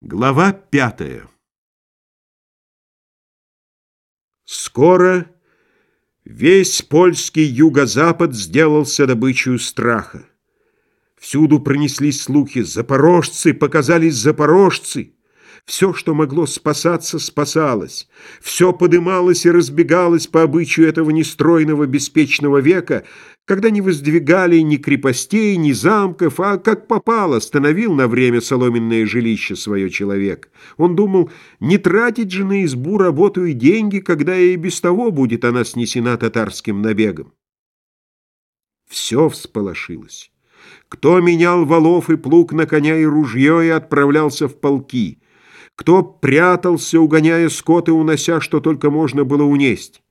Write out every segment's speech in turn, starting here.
Глава пятая Скоро весь польский юго-запад сделался добычей страха. Всюду пронеслись слухи «Запорожцы! Показались запорожцы!» Все, что могло спасаться, спасалось. Все подымалось и разбегалось по обычаю этого нестройного беспечного века, когда не воздвигали ни крепостей, ни замков, а как попало, становил на время соломенное жилище свое человек. Он думал, не тратить же на избу работу и деньги, когда и без того будет она снесена татарским набегом. Все всполошилось. Кто менял валов и плуг на коня и ружье и отправлялся в полки — кто прятался, угоняя скот и унося, что только можно было унесть.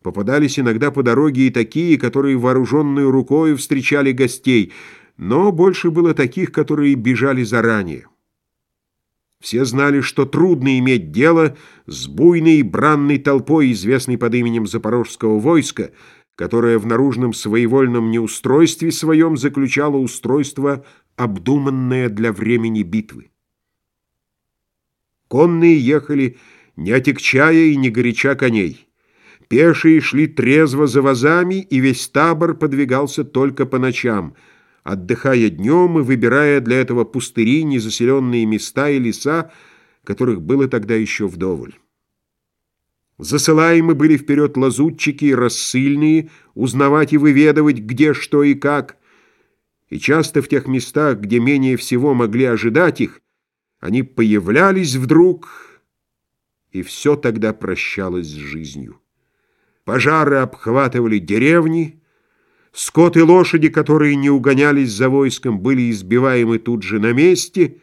Попадались иногда по дороге и такие, которые вооруженную рукой встречали гостей, но больше было таких, которые бежали заранее. Все знали, что трудно иметь дело с буйной и бранной толпой, известной под именем Запорожского войска, которое в наружном своевольном неустройстве своем заключало устройство, обдуманное для времени битвы. Конные ехали, не отягчая и не горяча коней. Пешие шли трезво за вазами, и весь табор подвигался только по ночам, отдыхая днем и выбирая для этого пустыри, незаселенные места и леса, которых было тогда еще вдоволь. Засылаемы были вперед лазутчики и рассыльные, узнавать и выведывать, где, что и как, и часто в тех местах, где менее всего могли ожидать их, они появлялись вдруг, и все тогда прощалось с жизнью. Пожары обхватывали деревни, скот и лошади, которые не угонялись за войском, были избиваемы тут же на месте.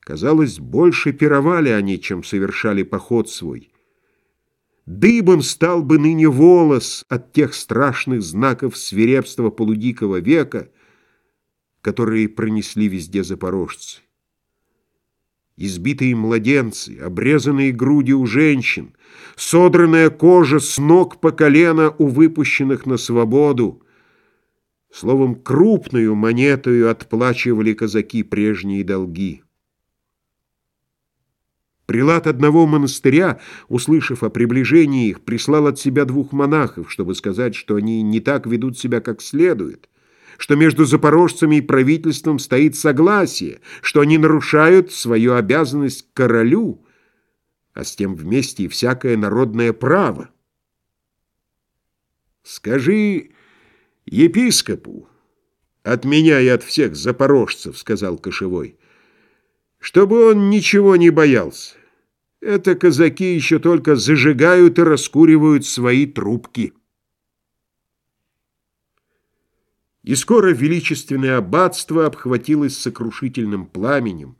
Казалось, больше пировали они, чем совершали поход свой. Дыбом стал бы ныне волос от тех страшных знаков свирепства полудикого века, которые пронесли везде запорожцы избитые младенцы, обрезанные груди у женщин, содранная кожа с ног по колено у выпущенных на свободу. Словом, крупную монетою отплачивали казаки прежние долги. Прилад одного монастыря, услышав о приближении их, прислал от себя двух монахов, чтобы сказать, что они не так ведут себя, как следует что между запорожцами и правительством стоит согласие, что они нарушают свою обязанность королю, а с тем вместе и всякое народное право. «Скажи епископу, от меня и от всех запорожцев, — сказал Кошевой, — чтобы он ничего не боялся. Это казаки еще только зажигают и раскуривают свои трубки». И скоро величественное аббатство обхватилось сокрушительным пламенем,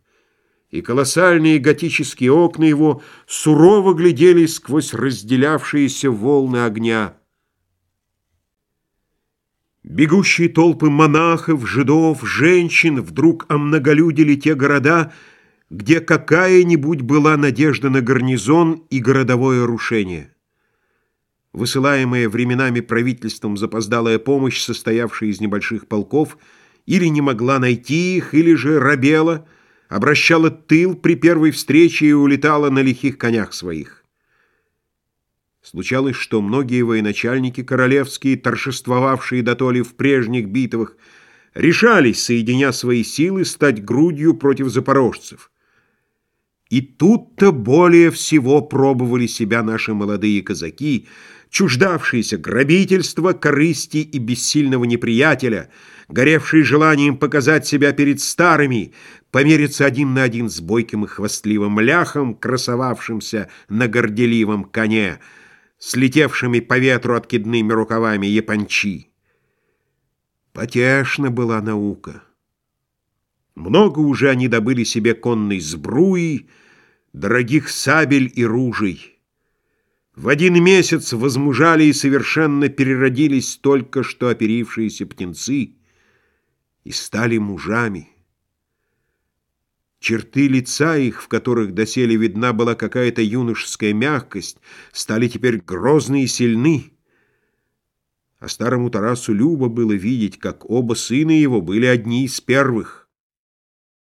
и колоссальные готические окна его сурово глядели сквозь разделявшиеся волны огня. Бегущие толпы монахов, жидов, женщин вдруг омноголюдили те города, где какая-нибудь была надежда на гарнизон и городовое рушение высылаемая временами правительством запоздалая помощь, состоявшая из небольших полков, или не могла найти их, или же робела, обращала тыл при первой встрече и улетала на лихих конях своих. Случалось, что многие военачальники королевские, торжествовавшие дотоле в прежних битвах, решались, соединя свои силы, стать грудью против запорожцев. И тут-то более всего пробовали себя наши молодые казаки, чуждавшиеся грабительства, корысти и бессильного неприятеля, горевшие желанием показать себя перед старыми, помериться один на один с бойким и хвастливым ляхом, красовавшимся на горделивом коне, слетевшими по ветру откидными рукавами япончи. Потешна была наука. Много уже они добыли себе конной сбруи, дорогих сабель и ружей. В один месяц возмужали и совершенно переродились только что оперившиеся птенцы и стали мужами. Черты лица их, в которых доселе видна была какая-то юношеская мягкость, стали теперь грозны и сильны. А старому Тарасу любо было видеть, как оба сына его были одни из первых.